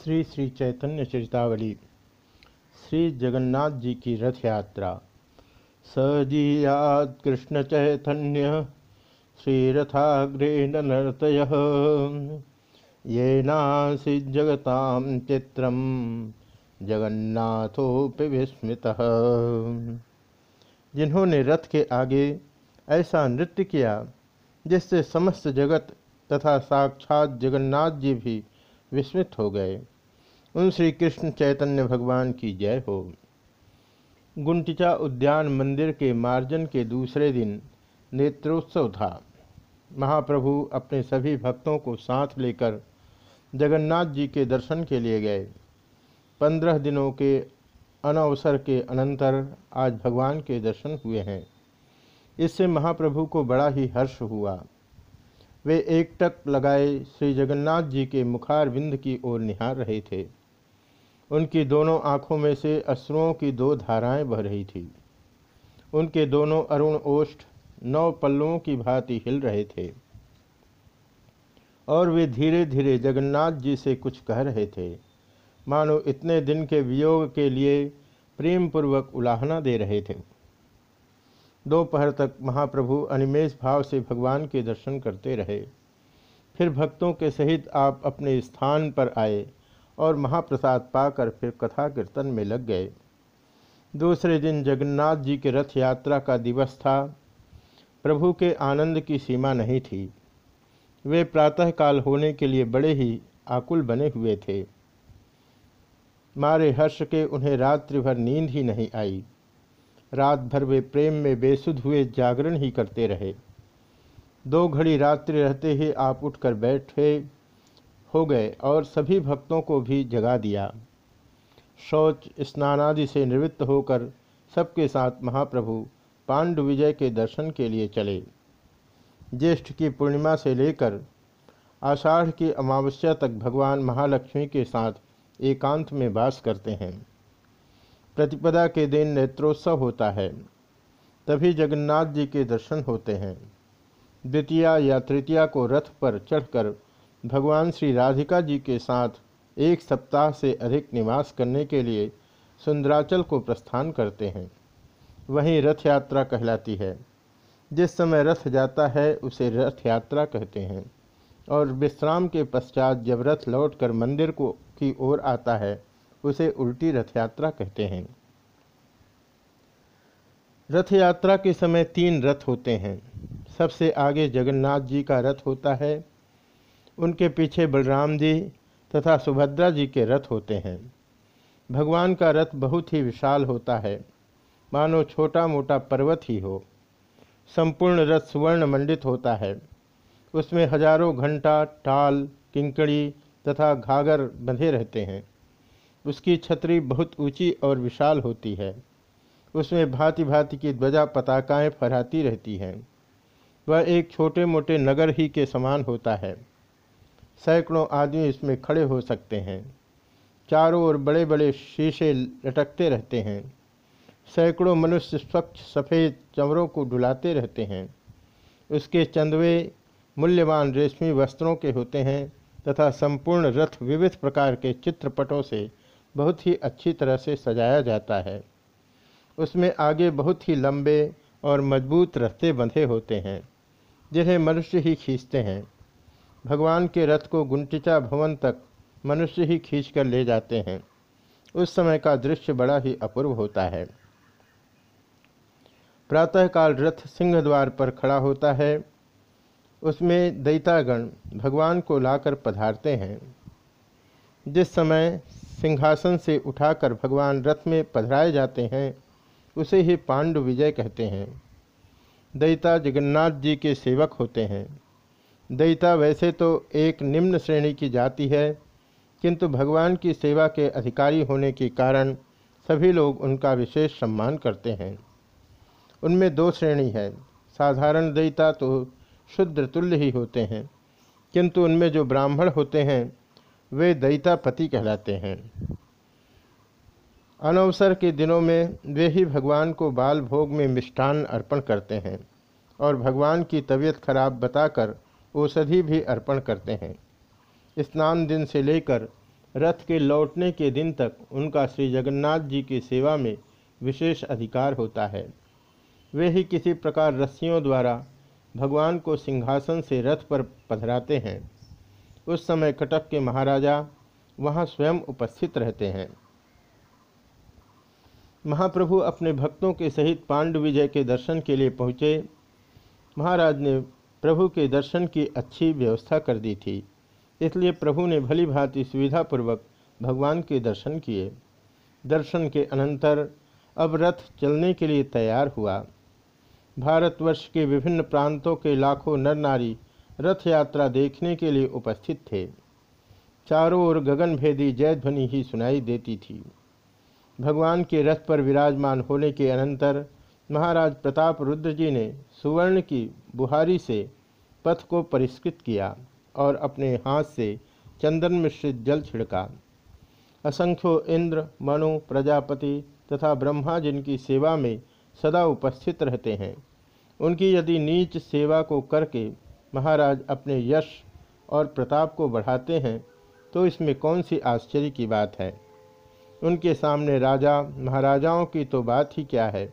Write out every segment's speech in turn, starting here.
श्री श्री चैतन्य चरितावली, श्री जगन्नाथ जी की रथ यात्रा। सजीयात कृष्ण चैतन्य श्रीरथाग्रे नर्तय। ये नासी जगताम चित्रम जगन्नाथोपि विस्मृत। जिन्होंने रथ के आगे ऐसा नृत्य किया, जिससे समस्त जगत तथा साक्षात जगन्नाथ जी भी विस्मित हो गए। उन श्री कृष्ण चैतन्य भगवान की जय हो। गुंटिचा उद्यान मंदिर के मार्जन के दूसरे दिन नेत्रोत्सव था। महाप्रभु अपने सभी भक्तों को साथ लेकर जगन्नाथ जी के दर्शन के लिए गए। पंद्रह दिनों के अनवसर के अनंतर आज भगवान के दर्शन हुए हैं। इससे महाप्रभु को बड़ा ही हर्ष हुआ। वे एकटक लगाए श्री जगन्नाथ जी के मुखार बिंद की ओर निहार रहे थे। उनकी दोनों आँखों में से अश्रुओं की दो धाराएँ बह रही थी। उनके दोनों अरुण ओष्ठ नौ पल्लुओं की भांति हिल रहे थे। और वे धीरे धीरे जगन्नाथ जी से कुछ कह रहे थे। मानो इतने दिन के वियोग के लिए प्रेम पूर्वक उलाहना दे रहे थे। दोपहर तक महाप्रभु अनिमेष भाव से भगवान के दर्शन करते रहे। फिर भक्तों के सहित आप अपने स्थान पर आए और महाप्रसाद पाकर फिर कथा कीर्तन में लग गए। दूसरे दिन जगन्नाथ जी के रथ यात्रा का दिवस था। प्रभु के आनंद की सीमा नहीं थी। वे प्रातःकाल होने के लिए बड़े ही आकुल बने हुए थे। मारे हर्ष के उन्हें रात्रि भर नींद ही नहीं आई। रात भर वे प्रेम में बेसुध हुए जागरण ही करते रहे। दो घड़ी रात्रि रहते ही आप उठकर बैठे हो गए और सभी भक्तों को भी जगा दिया। शौच, स्नानादि से निवृत्त होकर सबके साथ महाप्रभु पांडु विजय के दर्शन के लिए चले। ज्येष्ठ की पूर्णिमा से लेकर आषाढ़ की अमावस्या तक भगवान महालक्ष्मी के साथ एकांत में वास करते हैं। प्रतिपदा के दिन नेत्रोत्सव होता है, तभी जगन्नाथ जी के दर्शन होते हैं। द्वितीया या तृतीया को रथ पर चढ़कर भगवान श्री राधिका जी के साथ एक सप्ताह से अधिक निवास करने के लिए सुंदराचल को प्रस्थान करते हैं। वहीं रथ यात्रा कहलाती है। जिस समय रथ जाता है, उसे रथ यात्रा कहते हैं। और विश्राम के पश्चात जब रथ लौटकर मंदिर को की ओर आता है उसे उल्टी रथ यात्रा कहते हैं। रथ यात्रा के समय तीन रथ होते हैं। सबसे आगे जगन्नाथ जी का रथ होता है। उनके पीछे बलराम जी तथा सुभद्रा जी के रथ होते हैं। भगवान का रथ बहुत ही विशाल होता है। मानो छोटा मोटा पर्वत ही हो। संपूर्ण रथ सुवर्ण मंडित होता है। उसमें हज़ारों घंटा, टाल, किंकड़ी तथा घाघर बंधे रहते हैं। उसकी छतरी बहुत ऊँची और विशाल होती है। उसमें भांति भांति की ध्वजा पताकाएँ फहराती रहती हैं। वह एक छोटे मोटे नगर ही के समान होता है। सैकड़ों आदमी इसमें खड़े हो सकते हैं। चारों ओर बड़े बड़े शीशे लटकते रहते हैं। सैकड़ों मनुष्य स्वच्छ सफ़ेद चमरों को डुलाते रहते हैं। उसके चंदवे मूल्यवान रेशमी वस्त्रों के होते हैं तथा संपूर्ण रथ विविध प्रकार के चित्रपटों से बहुत ही अच्छी तरह से सजाया जाता है। उसमें आगे बहुत ही लंबे और मज़बूत रस्ते बंधे होते हैं, जिन्हें मनुष्य ही खींचते हैं। भगवान के रथ को गुंटिचा भवन तक मनुष्य ही खींच कर ले जाते हैं। उस समय का दृश्य बड़ा ही अपूर्व होता है। प्रातःकाल रथ सिंह द्वार पर खड़ा होता है। उसमें दैतागण भगवान को लाकर पधारते हैं। जिस समय सिंहासन से उठाकर भगवान रथ में पधराए जाते हैं, उसे ही पांडु विजय कहते हैं। दैता जगन्नाथ जी के सेवक होते हैं। दैता वैसे तो एक निम्न श्रेणी की जाति है, किंतु भगवान की सेवा के अधिकारी होने के कारण सभी लोग उनका विशेष सम्मान करते हैं। उनमें दो श्रेणी है। साधारण दैता तो शुद्र तुल्य ही होते हैं, किंतु उनमें जो ब्राह्मण होते हैं वे दैतापति कहलाते हैं। अनवसर के दिनों में वे ही भगवान को बाल भोग में मिष्ठान अर्पण करते हैं और भगवान की तबीयत खराब बताकर औषधि भी अर्पण करते हैं। स्नान दिन से लेकर रथ के लौटने के दिन तक उनका श्री जगन्नाथ जी की सेवा में विशेष अधिकार होता है। वे ही किसी प्रकार रस्सियों द्वारा भगवान को सिंहासन से रथ पर पधराते हैं। उस समय कटक के महाराजा वहाँ स्वयं उपस्थित रहते हैं। महाप्रभु अपने भक्तों के सहित पांडु विजय के दर्शन के लिए पहुँचे। महाराज ने प्रभु के दर्शन की अच्छी व्यवस्था कर दी थी, इसलिए प्रभु ने भली भांति सुविधापूर्वक भगवान के दर्शन किए। दर्शन के अनंतर अब रथ चलने के लिए तैयार हुआ। भारतवर्ष के विभिन्न प्रांतों के लाखों नर नारी रथ यात्रा देखने के लिए उपस्थित थे। चारों ओर गगनभेदी जयध्वनि ही सुनाई देती थी। भगवान के रथ पर विराजमान होने के अनंतर महाराज प्रताप रुद्र जी ने सुवर्ण की बुहारी से पथ को परिष्कृत किया और अपने हाथ से चंदन मिश्रित जल छिड़का। असंख्यो इंद्र, मनु, प्रजापति तथा ब्रह्मा जिनकी सेवा में सदा उपस्थित रहते हैं, उनकी यदि नीच सेवा को करके महाराज अपने यश और प्रताप को बढ़ाते हैं तो इसमें कौन सी आश्चर्य की बात है? उनके सामने राजा, महाराजाओं की तो बात ही क्या है?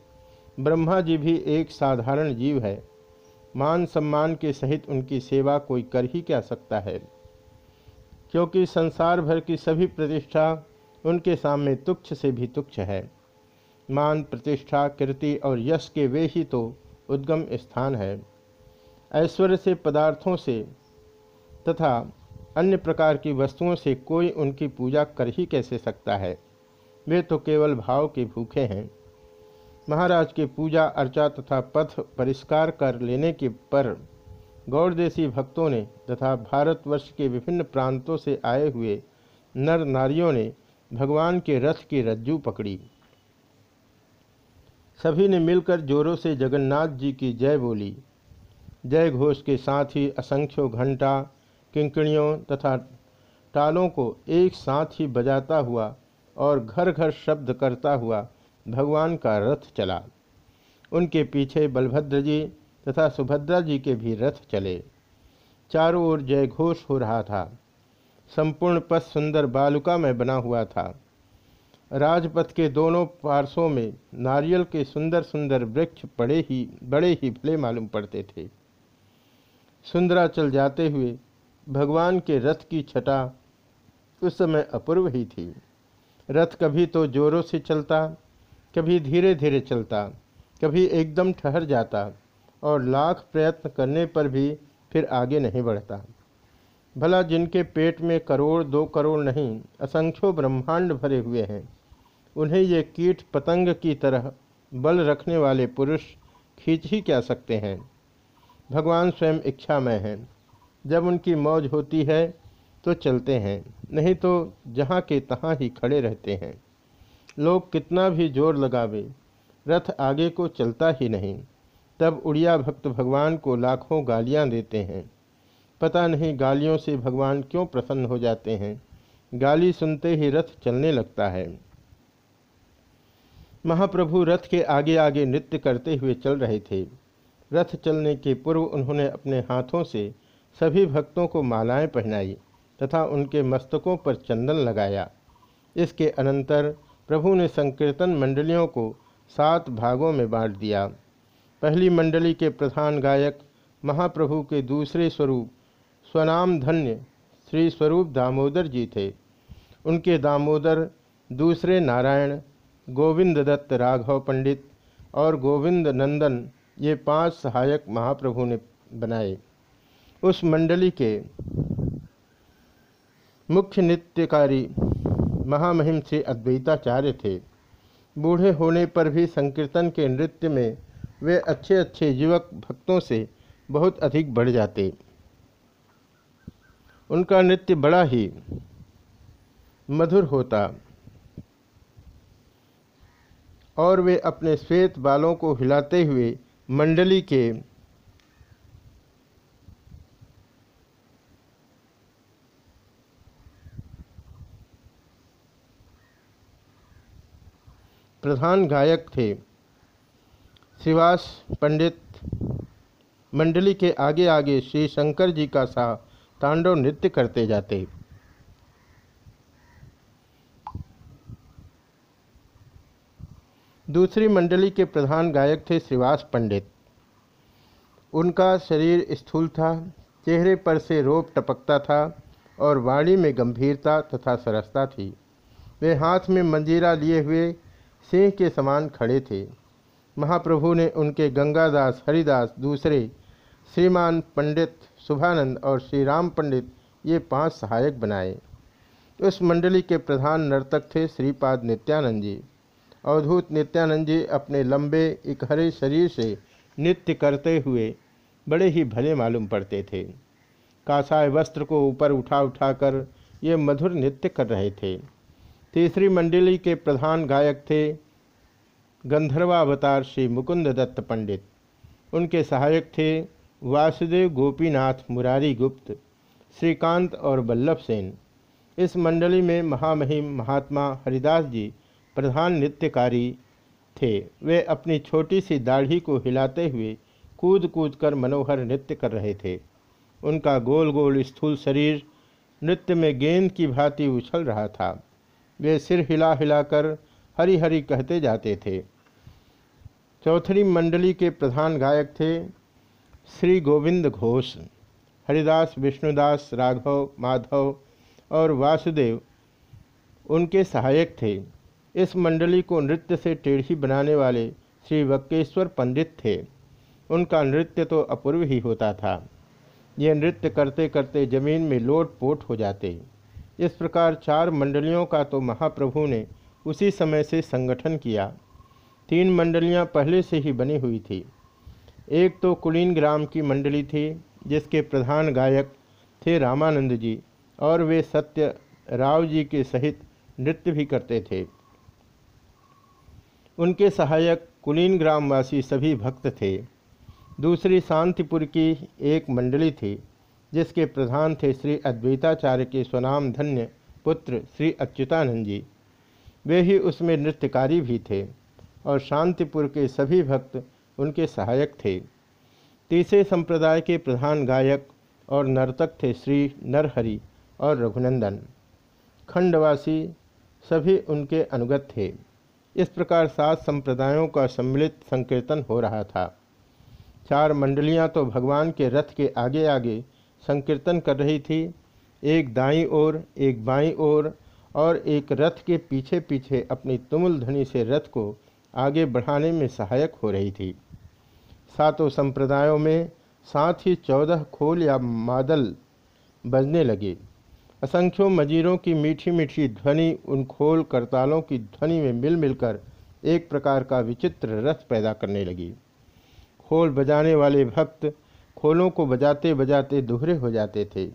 ब्रह्मा जी भी एक साधारण जीव है। मान सम्मान के सहित उनकी सेवा कोई कर ही क्या सकता है? क्योंकि संसार भर की सभी प्रतिष्ठा उनके सामने तुच्छ से भी तुच्छ है। मान प्रतिष्ठा, कीर्ति और यश के वे ही तो उद्गम स्थान है। ऐश्वर्य से, पदार्थों से तथा अन्य प्रकार की वस्तुओं से कोई उनकी पूजा कर ही कैसे सकता है? वे तो केवल भाव के भूखे हैं। महाराज की पूजा, अर्चा तथा पथ परिष्कार कर लेने के पर गौरदेशी भक्तों ने तथा भारतवर्ष के विभिन्न प्रांतों से आए हुए नर नारियों ने भगवान के रथ की रज्जू पकड़ी। सभी ने मिलकर जोरों से जगन्नाथ जी की जय बोली। जय घोष के साथ ही असंख्यों घंटा, किंकणियों तथा टालों को एक साथ ही बजाता हुआ और घर घर शब्द करता हुआ भगवान का रथ चला। उनके पीछे बलभद्र जी तथा सुभद्रा जी के भी रथ चले। चारों ओर जय घोष हो रहा था। संपूर्ण पथ सुंदर बालुका में बना हुआ था। राजपथ के दोनों पार्श्वों में नारियल के सुंदर सुंदर वृक्ष बड़े ही बड़े ही भले मालूम पड़ते थे। सुंदराचल जाते हुए भगवान के रथ की छटा उस समय अपूर्व ही थी। रथ कभी तो जोरों से चलता, कभी धीरे धीरे चलता, कभी एकदम ठहर जाता और लाख प्रयत्न करने पर भी फिर आगे नहीं बढ़ता। भला जिनके पेट में करोड़ दो करोड़ नहीं, असंख्यों ब्रह्मांड भरे हुए हैं, उन्हें ये कीट पतंग की तरह बल रखने वाले पुरुष खींच ही क्या सकते हैं? भगवान स्वयं इच्छामय हैं। जब उनकी मौज होती है तो चलते हैं। नहीं तो जहाँ के तहाँ ही खड़े रहते हैं। लोग कितना भी ज़ोर लगावे, रथ आगे को चलता ही नहीं। तब उड़िया भक्त भगवान को लाखों गालियाँ देते हैं। पता नहीं गालियों से भगवान क्यों प्रसन्न हो जाते हैं। गाली सुनते ही रथ चलने लगता है। महाप्रभु रथ के आगे आगे नृत्य करते हुए चल रहे थे। रथ चलने के पूर्व उन्होंने अपने हाथों से सभी भक्तों को मालाएँ पहनाई तथा उनके मस्तकों पर चंदन लगाया। इसके अनंतर प्रभु ने संकीर्तन मंडलियों को सात भागों में बांट दिया। पहली मंडली के प्रधान गायक महाप्रभु के दूसरे स्वरूप स्वनाम धन्य श्री स्वरूप दामोदर जी थे। उनके दामोदर दूसरे नारायण गोविंद दत्त राघव पंडित और गोविंद नंदन ये पाँच सहायक महाप्रभु ने बनाए। उस मंडली के मुख्य नृत्यकारी महामहिम श्री अद्वैताचार्य थे। बूढ़े होने पर भी संकीर्तन के नृत्य में वे अच्छे अच्छे युवक भक्तों से बहुत अधिक बढ़ जाते। उनका नृत्य बड़ा ही मधुर होता और वे अपने श्वेत बालों को हिलाते हुए मंडली के प्रधान गायक थे। शिवास पंडित मंडली के आगे आगे श्री शंकर जी का सा तांडव नृत्य करते जाते। दूसरी मंडली के प्रधान गायक थे श्रीवास पंडित। उनका शरीर स्थूल था, चेहरे पर से रोप टपकता था और वाणी में गंभीरता तथा सरसता थी। वे हाथ में मंजीरा लिए हुए सिंह के समान खड़े थे। महाप्रभु ने उनके गंगादास हरिदास दूसरे श्रीमान पंडित शुभानंद और श्री राम पंडित ये पाँच सहायक बनाए। उस मंडली के प्रधान नर्तक थे श्रीपाद नित्यानंद जी। अवधूत नित्यानंद जी अपने लंबे, इकहरे शरीर से नृत्य करते हुए बड़े ही भले मालूम पड़ते थे। कासाय वस्त्र को ऊपर उठा उठाकर ये मधुर नृत्य कर रहे थे। तीसरी मंडली के प्रधान गायक थे गंधर्वावतार श्री मुकुंद दत्त पंडित। उनके सहायक थे वासुदेव गोपीनाथ मुरारी गुप्त, श्रीकांत और बल्लभ सेन। इस मंडली में महामहिम महात्मा हरिदास जी प्रधान नृत्यकारी थे। वे अपनी छोटी सी दाढ़ी को हिलाते हुए कूद कूद कर मनोहर नृत्य कर रहे थे। उनका गोल गोल स्थूल शरीर नृत्य में गेंद की भांति उछल रहा था। वे सिर हिला हिलाकर हरी हरी कहते जाते थे। चौथरी मंडली के प्रधान गायक थे श्री गोविंद घोष, हरिदास, विष्णुदास, राघव, माधव और वासुदेव। उनके सहायक थे। इस मंडली को नृत्य से टेढ़ी बनाने वाले श्री वक्केश्वर पंडित थे। उनका नृत्य तो अपूर्व ही होता था। ये नृत्य करते करते ज़मीन में लोट पोट हो जाते। इस प्रकार चार मंडलियों का तो महाप्रभु ने उसी समय से संगठन किया। तीन मंडलियाँ पहले से ही बनी हुई थी। एक तो कुलीन ग्राम की मंडली थी, जिसके प्रधान गायक थे रामानंद जी, और वे सत्य राव जी के सहित नृत्य भी करते थे। उनके सहायक कुलीन ग्रामवासी सभी भक्त थे। दूसरी शांतिपुर की एक मंडली थी, जिसके प्रधान थे श्री अद्वैताचार्य के स्वनाम धन्य पुत्र श्री अच्युतानंद जी। वे ही उसमें नृत्यकारी भी थे और शांतिपुर के सभी भक्त उनके सहायक थे। तीसरे संप्रदाय के प्रधान गायक और नर्तक थे श्री नरहरि और रघुनंदन। खंडवासी सभी उनके अनुगत थे। इस प्रकार सात संप्रदायों का सम्मिलित संकीर्तन हो रहा था। चार मंडलियाँ तो भगवान के रथ के आगे आगे संकीर्तन कर रही थी। एक दाई ओर, एक बाई ओर और एक रथ के पीछे पीछे अपनी तुमुल ध्वनि से रथ को आगे बढ़ाने में सहायक हो रही थी। सातों संप्रदायों में साथ ही चौदह खोल या मादल बजने लगे। असंख्यों मजीरों की मीठी मीठी ध्वनि, उन खोल करतालों की ध्वनि में मिल मिलकर एक प्रकार का विचित्र रस पैदा करने लगी। खोल बजाने वाले भक्त खोलों को बजाते बजाते दोहरे हो जाते थे।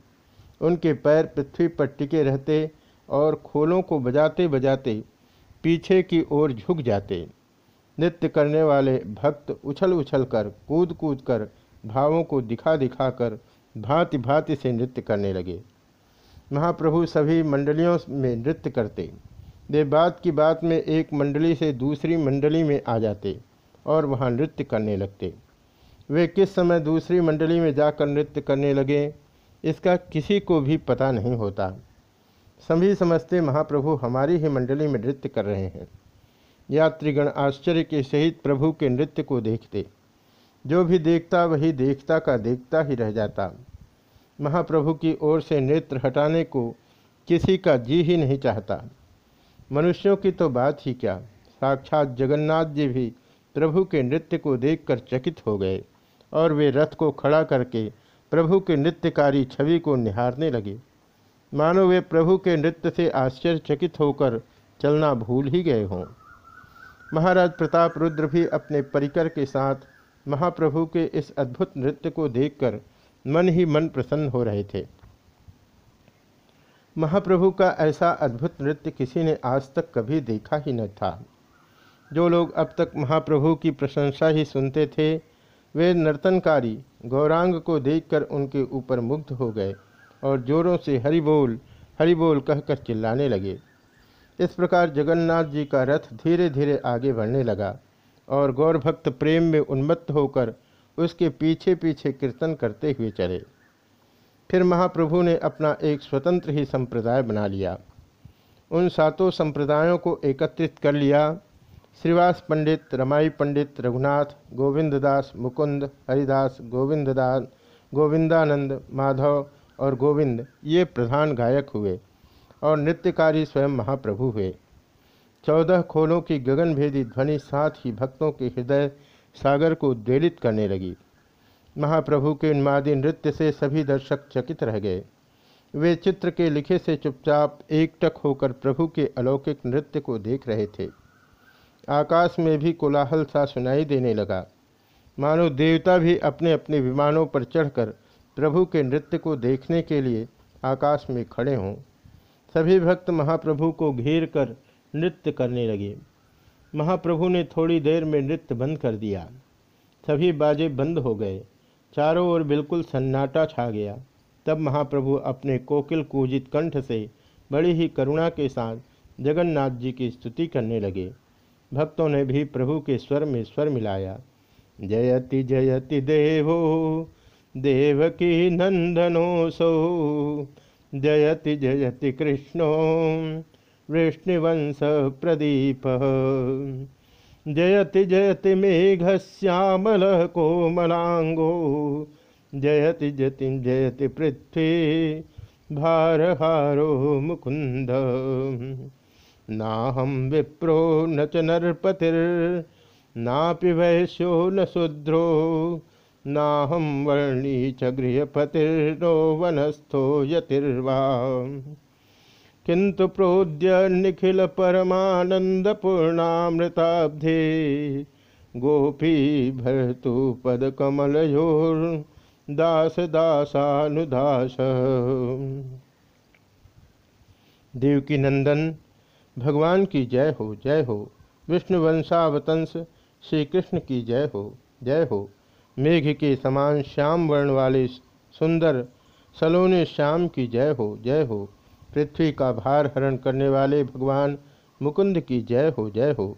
उनके पैर पृथ्वी पर टिके रहते और खोलों को बजाते बजाते पीछे की ओर झुक जाते। नृत्य करने वाले भक्त उछल उछल कर कूद कूद कर भावों को दिखा दिखा कर भांति भांति से नृत्य करने लगे। महाप्रभु सभी मंडलियों में नृत्य करते। वे बात की बात में एक मंडली से दूसरी मंडली में आ जाते और वहाँ नृत्य करने लगते। वे किस समय दूसरी मंडली में जाकर नृत्य करने लगे, इसका किसी को भी पता नहीं होता। सभी समझते महाप्रभु हमारी ही मंडली में नृत्य कर रहे हैं। यात्रीगण आश्चर्य के सहित प्रभु के नृत्य को देखते। जो भी देखता वही देखता का देखता ही रह जाता। महाप्रभु की ओर से नेत्र हटाने को किसी का जी ही नहीं चाहता। मनुष्यों की तो बात ही क्या? साक्षात जगन्नाथ जी भी प्रभु के नृत्य को देखकर चकित हो गए और वे रथ को खड़ा करके प्रभु के नृत्यकारी छवि को निहारने लगे। मानो वे प्रभु के नृत्य से आश्चर्यचकित होकर चलना भूल ही गए हों। महाराज प्रताप रुद्र भी अपने परिकर के साथ महाप्रभु के इस अद्भुत नृत्य को देखकर मन ही मन प्रसन्न हो रहे थे। महाप्रभु का ऐसा अद्भुत नृत्य किसी ने आज तक कभी देखा ही न था। जो लोग अब तक महाप्रभु की प्रशंसा ही सुनते थे, वे नर्तनकारी गौरांग को देखकर उनके ऊपर मुग्ध हो गए और जोरों से हरि बोल हरि बोल कहकर चिल्लाने लगे। इस प्रकार जगन्नाथ जी का रथ धीरे धीरे आगे बढ़ने लगा और गौरभक्त प्रेम में उन्मत्त होकर उसके पीछे पीछे कीर्तन करते हुए चले। फिर महाप्रभु ने अपना एक स्वतंत्र ही संप्रदाय बना लिया। उन सातों संप्रदायों को एकत्रित कर लिया। श्रीवास पंडित, रमाई पंडित, रघुनाथ, गोविंददास, मुकुंद, हरिदास गोविंददास गोविंदानंद, माधव और गोविंद ये प्रधान गायक हुए और नृत्यकारी स्वयं महाप्रभु हुए। चौदह खोलों की गगनभेदी ध्वनि साथ ही भक्तों के हृदय सागर को उद्वेलित करने लगी। महाप्रभु के उन्मादी नृत्य से सभी दर्शक चकित रह गए। वे चित्र के लिखे से चुपचाप एकटक होकर प्रभु के अलौकिक नृत्य को देख रहे थे। आकाश में भी कोलाहल सा सुनाई देने लगा। मानो देवता भी अपने अपने विमानों पर चढ़कर प्रभु के नृत्य को देखने के लिए आकाश में खड़े हों। सभी भक्त महाप्रभु को घेर कर नृत्य करने लगे। महाप्रभु ने थोड़ी देर में नृत्य बंद कर दिया। सभी बाजे बंद हो गए। चारों ओर बिल्कुल सन्नाटा छा गया। तब महाप्रभु अपने कोकिल कूजित कंठ से बड़ी ही करुणा के साथ जगन्नाथ जी की स्तुति करने लगे। भक्तों ने भी प्रभु के स्वर में स्वर मिलाया। जयति जयति देवो, देवकी नंदनोसो जयति जयति कृष्णो। वृष्णिवंश प्रदीप। जयति जयति मेघ श्यामल कोमलांगो। जयति जति जयति पृथ्वी भारहारो मुकुंद नाहम विप्रो न च नरपतिर्नापि वैश्यो न शूद्रो। नाहम वर्णी च गृहपतिर्नो वनस्थो यतिर्वा किंतु प्रोद्य निखिल परमानंदपूर्णामृताब्धे गोपी भरतु पद कमलयोर, दास दासानुदास। देवकी नंदन, भगवान की जय हो जय हो। विष्णु वंशावतंस श्री कृष्ण की जय हो जय हो। मेघ के समान श्याम वर्ण वाले सुंदर सलोने श्याम की जय हो जय हो। पृथ्वी का भार हरण करने वाले भगवान मुकुंद की जय हो जय हो।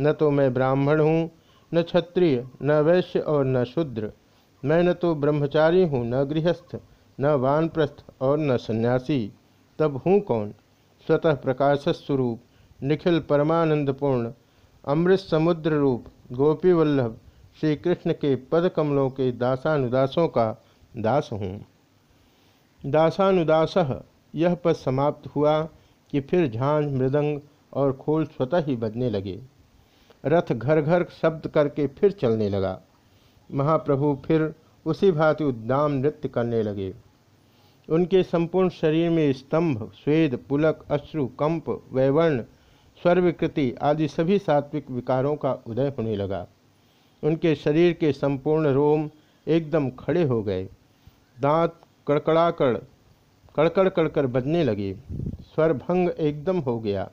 न तो मैं ब्राह्मण हूँ, न क्षत्रिय, न वैश्य और न शूद्र। मैं न तो ब्रह्मचारी हूँ, न गृहस्थ, न वानप्रस्थ और न सन्यासी। तब हूँ कौन? स्वतः प्रकाश स्वरूप निखिल परमानंदपूर्ण, अमृत समुद्र रूप, गोपी वल्लभ श्री कृष्ण के पद कमलों के दासानुदासों का दास हूँ। दासानुदास यह पद समाप्त हुआ कि फिर झांझ मृदंग और खोल स्वतः ही बजने लगे। रथ घर घर शब्द करके फिर चलने लगा। महाप्रभु फिर उसी भांति उद्दाम नृत्य करने लगे। उनके संपूर्ण शरीर में स्तंभ, स्वेद, पुलक, अश्रु, कंप, वैवर्ण स्वर्विकृति आदि सभी सात्विक विकारों का उदय होने लगा। उनके शरीर के संपूर्ण रोम एकदम खड़े हो गए। दांत कड़कड़ाकड़ कड़कड़ कड़कर बजने लगे। स्वरभंग एकदम हो गया।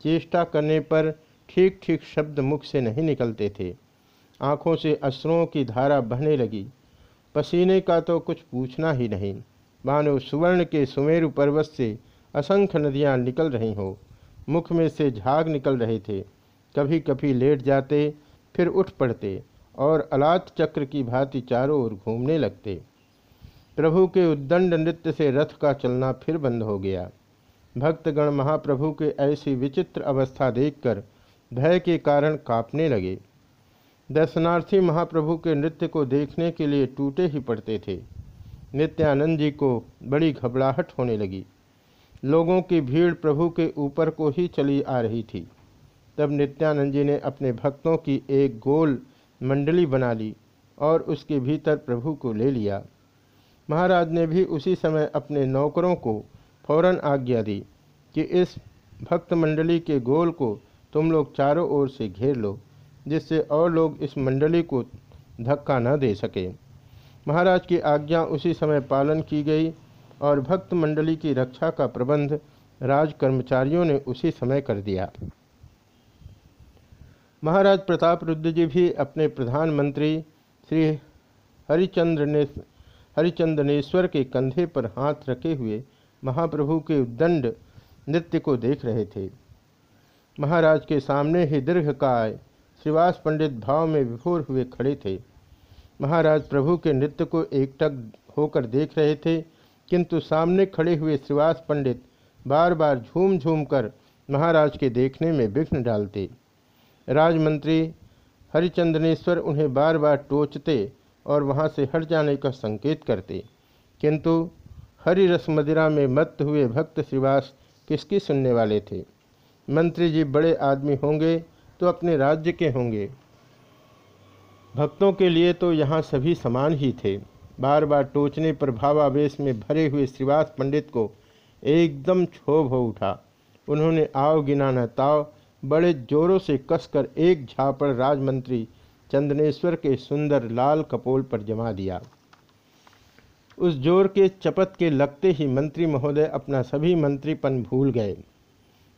चेष्टा करने पर ठीक ठीक शब्द मुख से नहीं निकलते थे। आँखों से अश्रुओं की धारा बहने लगी। पसीने का तो कुछ पूछना ही नहीं। मानो सुवर्ण के सुमेरु पर्वत से असंख्य नदियाँ निकल रही हो। मुख में से झाग निकल रहे थे। कभी कभी लेट जाते, फिर उठ पड़ते और अलात चक्र की भांति चारों ओर घूमने लगते। प्रभु के उद्दंड नृत्य से रथ का चलना फिर बंद हो गया। भक्तगण महाप्रभु के ऐसी विचित्र अवस्था देखकर भय के कारण कांपने लगे। दर्शनार्थी महाप्रभु के नृत्य को देखने के लिए टूटे ही पड़ते थे। नित्यानंद जी को बड़ी घबराहट होने लगी। लोगों की भीड़ प्रभु के ऊपर को ही चली आ रही थी। तब नित्यानंद जी ने अपने भक्तों की एक गोल मंडली बना ली और उसके भीतर प्रभु को ले लिया। महाराज ने भी उसी समय अपने नौकरों को फ़ौरन आज्ञा दी कि इस भक्त मंडली के गोल को तुम लोग चारों ओर से घेर लो, जिससे और लोग इस मंडली को धक्का न दे सके। महाराज की आज्ञा उसी समय पालन की गई और भक्त मंडली की रक्षा का प्रबंध राज कर्मचारियों ने उसी समय कर दिया। महाराज प्रताप रुद्र जी भी अपने प्रधानमंत्री श्री हरिचंद्र ने हरिचंदनेश्वर के कंधे पर हाथ रखे हुए महाप्रभु के उद्दंड नृत्य को देख रहे थे। महाराज के सामने ही दीर्घकाय श्रीवास पंडित भाव में विभोर हुए खड़े थे। महाराज प्रभु के नृत्य को एकटक होकर देख रहे थे, किंतु सामने खड़े हुए श्रीवास पंडित बार बार झूम झूम कर महाराज के देखने में विघ्न डालते। राजमंत्री हरिचंदनेश्वर उन्हें बार बार टोचते और वहाँ से हट जाने का संकेत करते। किंतु हरि रस मदिरा में मत हुए भक्त श्रीवास किसकी सुनने वाले थे? मंत्री जी, बड़े आदमी होंगे तो अपने राज्य के होंगे। भक्तों के लिए तो यहाँ सभी समान ही थे। बार बार टोचने पर भावावेश में भरे हुए श्रीवास पंडित को एकदम क्षोभ हो उठा। उन्होंने आव गिनाना ताव बड़े जोरों से कसकर एक झापड़ राजमंत्री चंदनेश्वर के सुंदर लाल कपोल पर जमा दिया। उस ज़ोर के चपत के लगते ही मंत्री महोदय अपना सभी मंत्रीपन भूल गए।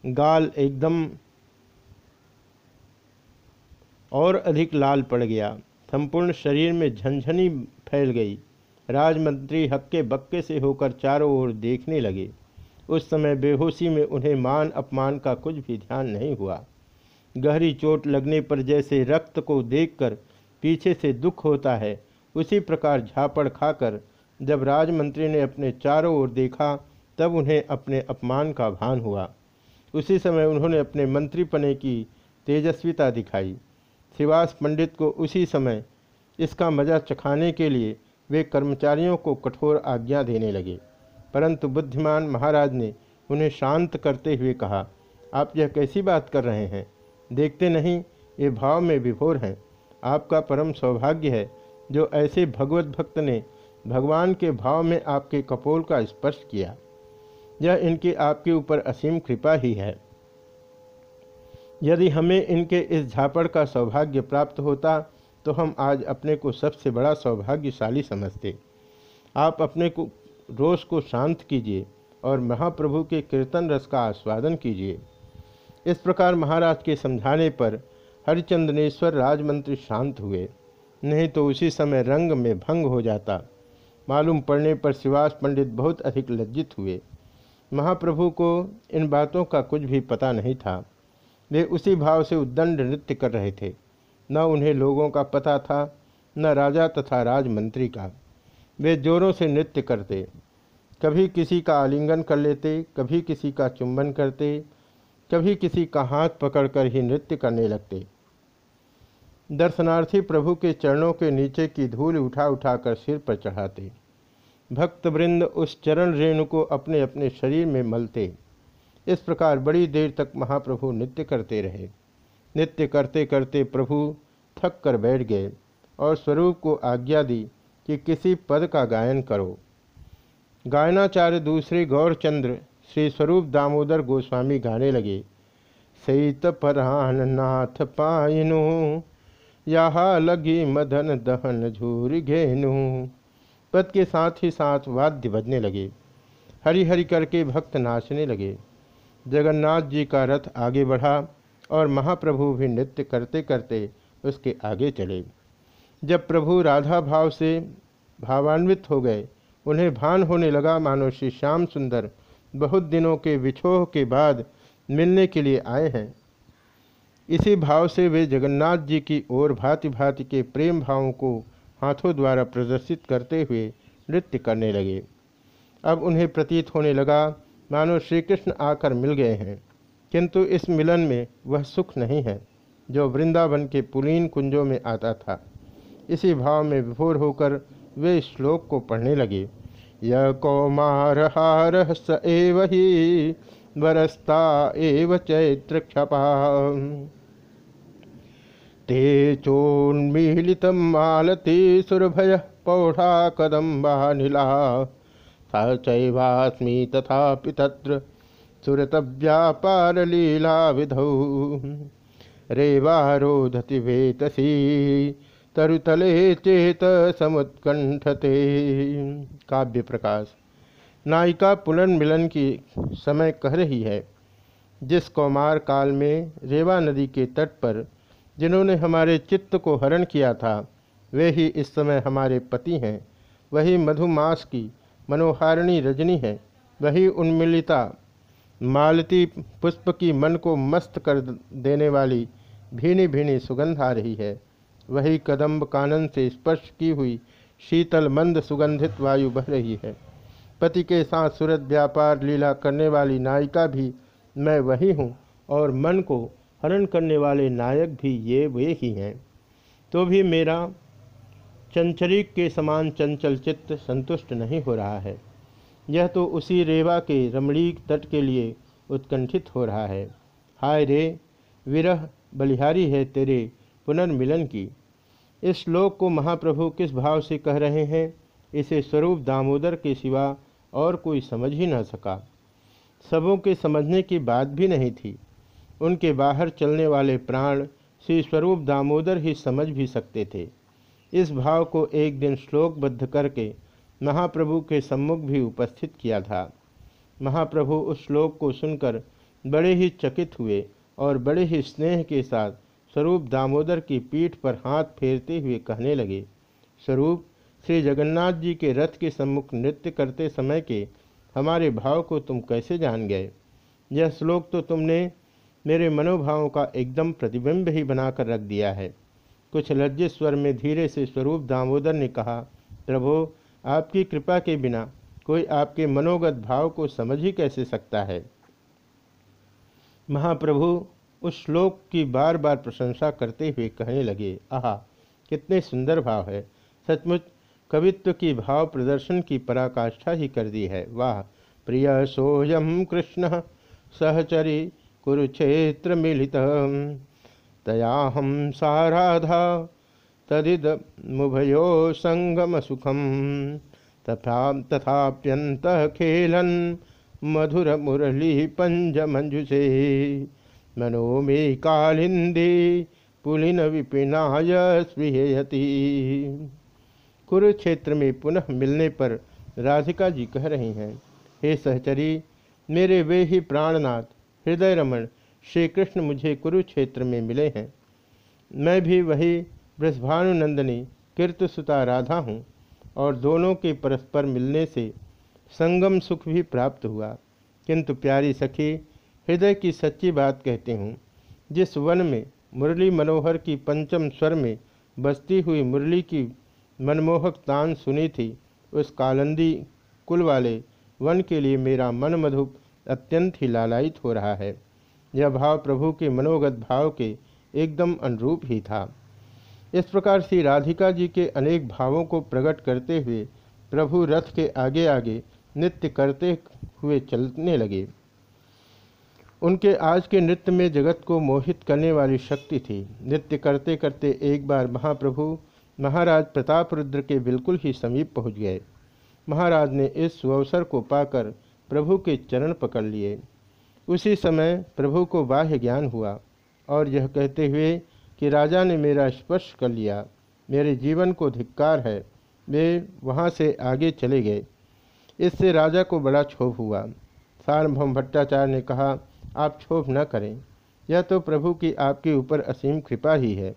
गाल एकदम और अधिक लाल पड़ गया। संपूर्ण शरीर में झंझनी फैल गई। राजमंत्री हक्के बक्के से होकर चारों ओर देखने लगे। उस समय बेहोशी में उन्हें मान अपमान का कुछ भी ध्यान नहीं हुआ। गहरी चोट लगने पर जैसे रक्त को देखकर पीछे से दुख होता है, उसी प्रकार झापड़ खाकर जब राजमंत्री ने अपने चारों ओर देखा, तब उन्हें अपने अपमान का भान हुआ। उसी समय उन्होंने अपने मंत्रीपने की तेजस्विता दिखाई। श्रीवास पंडित को उसी समय इसका मज़ा चखाने के लिए वे कर्मचारियों को कठोर आज्ञा देने लगे। परंतु बुद्धिमान महाराज ने उन्हें शांत करते हुए कहा, आप यह कैसी बात कर रहे हैं? देखते नहीं, ये भाव में विभोर हैं। आपका परम सौभाग्य है, जो ऐसे भगवत भक्त ने भगवान के भाव में आपके कपोल का स्पर्श किया। यह इनकी आपके ऊपर असीम कृपा ही है। यदि हमें इनके इस झापड़ का सौभाग्य प्राप्त होता तो हम आज अपने को सबसे बड़ा सौभाग्यशाली समझते। आप अपने को रोष को शांत कीजिए और महाप्रभु के कीर्तन रस का आस्वादन कीजिए। इस प्रकार महाराज के समझाने पर हरिचंदनेश्वर राजमंत्री शांत हुए। नहीं तो उसी समय रंग में भंग हो जाता। मालूम पड़ने पर शिवास पंडित बहुत अधिक लज्जित हुए। महाप्रभु को इन बातों का कुछ भी पता नहीं था। वे उसी भाव से उद्दंड नृत्य कर रहे थे। न उन्हें लोगों का पता था, न राजा तथा राजमंत्री का। वे जोरों से नृत्य करते। कभी किसी का आलिंगन कर लेते, कभी किसी का चुंबन करते कभी किसी का हाथ पकड़कर ही नृत्य करने लगते। दर्शनार्थी प्रभु के चरणों के नीचे की धूल उठा उठाकर सिर पर चढ़ाते। भक्तवृंद उस चरण रेणु को अपने अपने शरीर में मलते। इस प्रकार बड़ी देर तक महाप्रभु नृत्य करते रहे। नृत्य करते करते प्रभु थक कर बैठ गए और स्वरूप को आज्ञा दी कि किसी पद का गायन करो। गायनाचार्य दूसरे गौरचंद्र श्री स्वरूप दामोदर गोस्वामी गाने लगे। सईत परान नाथ पाइनु यहाँ लगी मदन दहन झूर घेनु। पद के साथ ही साथ वाद्य बजने लगे। हरी हरी करके भक्त नाचने लगे। जगन्नाथ जी का रथ आगे बढ़ा और महाप्रभु भी नृत्य करते करते उसके आगे चले। जब प्रभु राधा भाव से भावान्वित हो गए, उन्हें भान होने लगा मानो श्री श्याम सुंदर बहुत दिनों के विछोह के बाद मिलने के लिए आए हैं। इसी भाव से वे जगन्नाथ जी की ओर भांति भांति के प्रेम भावों को हाथों द्वारा प्रदर्शित करते हुए नृत्य करने लगे। अब उन्हें प्रतीत होने लगा, मानो श्री कृष्ण आकर मिल गए हैं। किंतु इस मिलन में वह सुख नहीं है, जो वृंदावन के पुलीन कुंजों में आता था। इसी भाव में विभोर होकर वे श्लोक को पढ़ने लगे। य कौमार हार स एव ही वरस्ता एव चैत्र क्षपा ते चोन्मीलित मालती सुरभय पौढ़ा कदम्बा नीला। स चैवास्मी तथापि तत्र विधौ रेवारोधति वेतसी। तरुतले चेत समुत्कंठते। काव्य प्रकाश। नायिका पुनर्मिलन की समय कह रही है, जिस कौमार काल में रेवा नदी के तट पर जिन्होंने हमारे चित्त को हरण किया था, वे ही इस समय हमारे पति हैं। वही मधुमास की मनोहारिणी रजनी है, वही उन्मिलिता मालती पुष्प की मन को मस्त कर देने वाली भीनी भीनी सुगंध आ रही है। वही कदम्ब कानन से स्पर्श की हुई शीतल मंद सुगंधित वायु बह रही है। पति के साथ सूरत व्यापार लीला करने वाली नायिका भी मैं वही हूँ और मन को हरण करने वाले नायक भी ये वे ही हैं। तो भी मेरा चंचरिक के समान चंचल चित्त संतुष्ट नहीं हो रहा है। यह तो उसी रेवा के रमणीक तट के लिए उत्कंठित हो रहा है। हाय रे, विरह बलिहारी है तेरे पुनर्मिलन की। इस श्लोक को महाप्रभु किस भाव से कह रहे हैं, इसे स्वरूप दामोदर के सिवा और कोई समझ ही न सका। सबों के समझने की बात भी नहीं थी। उनके बाहर चलने वाले प्राण श्री स्वरूप दामोदर ही समझ भी सकते थे। इस भाव को एक दिन श्लोकबद्ध करके महाप्रभु के सम्मुख भी उपस्थित किया था। महाप्रभु उस श्लोक को सुनकर बड़े ही चकित हुए और बड़े ही स्नेह के साथ स्वरूप दामोदर की पीठ पर हाथ फेरते हुए कहने लगे, स्वरूप, श्री जगन्नाथ जी के रथ के सम्मुख नृत्य करते समय के हमारे भाव को तुम कैसे जान गए? यह श्लोक तो तुमने मेरे मनोभावों का एकदम प्रतिबिंब ही बनाकर रख दिया है। कुछ लज्जित स्वर में धीरे से स्वरूप दामोदर ने कहा, प्रभो, आपकी कृपा के बिना कोई आपके मनोगत भाव को समझ ही कैसे सकता है? महाप्रभु उस श्लोक की बार बार प्रशंसा करते हुए कहने लगे, आहा, कितने सुंदर भाव है। सचमुच, कवित्व की भाव प्रदर्शन की पराकाष्ठा ही कर दी है। वाह, प्रिय सोयम कृष्ण, सहचरी कुरुक्षेत्र मिलित। तयाहम साराधा, तदिद मुभयो संगम सुखम। तथा तथाप्यंत खेलन मधुर मुरली पंज मंजुषे मनो मे कालिंदी पुलिन विपिनाय स्पृहयति कुरुक्षेत्र में पुनः मिलने पर राधिका जी कह रही हैं, हे सहचरी, मेरे वे ही प्राणनाथ हृदय रमन श्री कृष्ण मुझे कुरुक्षेत्र में मिले हैं। मैं भी वही वृषभानुनंदनी कीर्तसुता राधा हूँ और दोनों के परस्पर मिलने से संगम सुख भी प्राप्त हुआ। किंतु प्यारी सखी हृदय की सच्ची बात कहती हूँ। जिस वन में मुरली मनोहर की पंचम स्वर में बसती हुई मुरली की मनमोहक तान सुनी थी, उस कालंदी कुल वाले वन के लिए मेरा मन मधुप अत्यंत ही लालायित हो रहा है। यह भाव प्रभु के मनोगत भाव के एकदम अनुरूप ही था। इस प्रकार से राधिका जी के अनेक भावों को प्रकट करते हुए प्रभु रथ के आगे आगे नृत्य करते हुए चलने लगे। उनके आज के नृत्य में जगत को मोहित करने वाली शक्ति थी। नृत्य करते करते एक बार महाप्रभु महाराज प्रताप रुद्र के बिल्कुल ही समीप पहुँच गए। महाराज ने इस अवसर को पाकर प्रभु के चरण पकड़ लिए। उसी समय प्रभु को बाह्य ज्ञान हुआ और यह कहते हुए कि राजा ने मेरा स्पर्श कर लिया। मेरे जीवन को धिक्कार है। वे वहाँ से आगे चले गए। इससे राजा को बड़ा क्षोभ हुआ। सार्वभौम भट्टाचार्य ने कहा आप क्षोभ न करें। यह तो प्रभु की आपके ऊपर असीम कृपा ही है।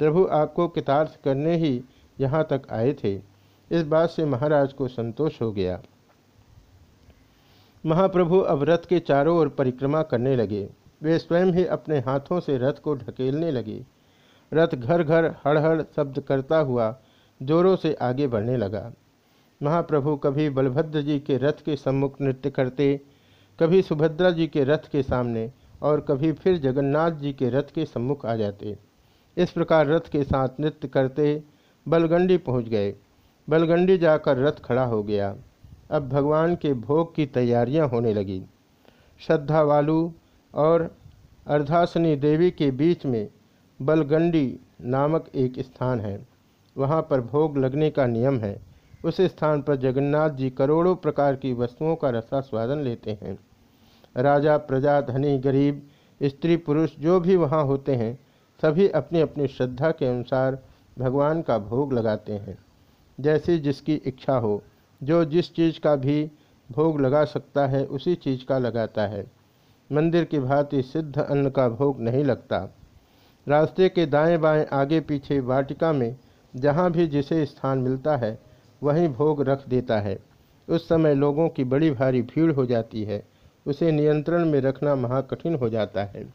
प्रभु आपको कितार्थ करने ही यहाँ तक आए थे। इस बात से महाराज को संतोष हो गया। महाप्रभु अब रथ के चारों ओर परिक्रमा करने लगे। वे स्वयं ही अपने हाथों से रथ को ढकेलने लगे। रथ घर घर हड़हड़ शब्द करता हुआ जोरों से आगे बढ़ने लगा। महाप्रभु कभी बलभद्र जी के रथ के सम्मुख नृत्य करते कभी सुभद्रा जी के रथ के सामने और कभी फिर जगन्नाथ जी के रथ के सम्मुख आ जाते। इस प्रकार रथ के साथ नृत्य करते बलगंडी पहुँच गए। बलगंडी जाकर रथ खड़ा हो गया। अब भगवान के भोग की तैयारियाँ होने लगी। श्रद्धावालु और अर्धासनी देवी के बीच में बलगंडी नामक एक स्थान है। वहाँ पर भोग लगने का नियम है। उस स्थान पर जगन्नाथ जी करोड़ों प्रकार की वस्तुओं का रसास्वादन लेते हैं। राजा, प्रजा, धनी, गरीब, स्त्री, पुरुष, जो भी वहाँ होते हैं, सभी अपनी अपनी श्रद्धा के अनुसार भगवान का भोग लगाते हैं। जैसी जिसकी इच्छा हो, जो जिस चीज़ का भी भोग लगा सकता है, उसी चीज़ का लगाता है। मंदिर की भांति सिद्ध अन्न का भोग नहीं लगता। रास्ते के दाएँ बाएँ आगे पीछे वाटिका में जहाँ भी जिसे स्थान मिलता है, वहीं भोग रख देता है। उस समय लोगों की बड़ी भारी भीड़ हो जाती है। उसे नियंत्रण में रखना महाकठिन हो जाता है।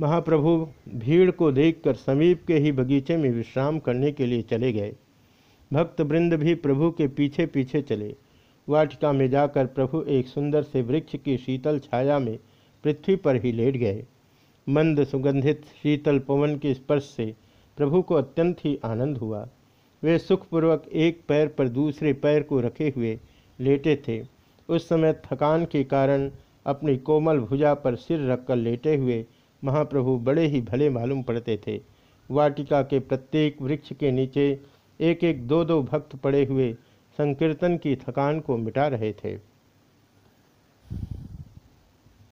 महाप्रभु भीड़ को देखकर समीप के ही बगीचे में विश्राम करने के लिए चले गए। भक्त वृंद भी प्रभु के पीछे पीछे चले। वाटिका में जाकर प्रभु एक सुंदर से वृक्ष की शीतल छाया में पृथ्वी पर ही लेट गए। मंद सुगंधित शीतल पवन के स्पर्श से प्रभु को अत्यंत ही आनंद हुआ। वे सुखपूर्वक एक पैर पर दूसरे पैर को रखे हुए लेटे थे। उस समय थकान के कारण अपनी कोमल भुजा पर सिर रखकर लेटे हुए महाप्रभु बड़े ही भले मालूम पड़ते थे। वाटिका के प्रत्येक वृक्ष के नीचे एक एक दो दो भक्त पड़े हुए संकीर्तन की थकान को मिटा रहे थे।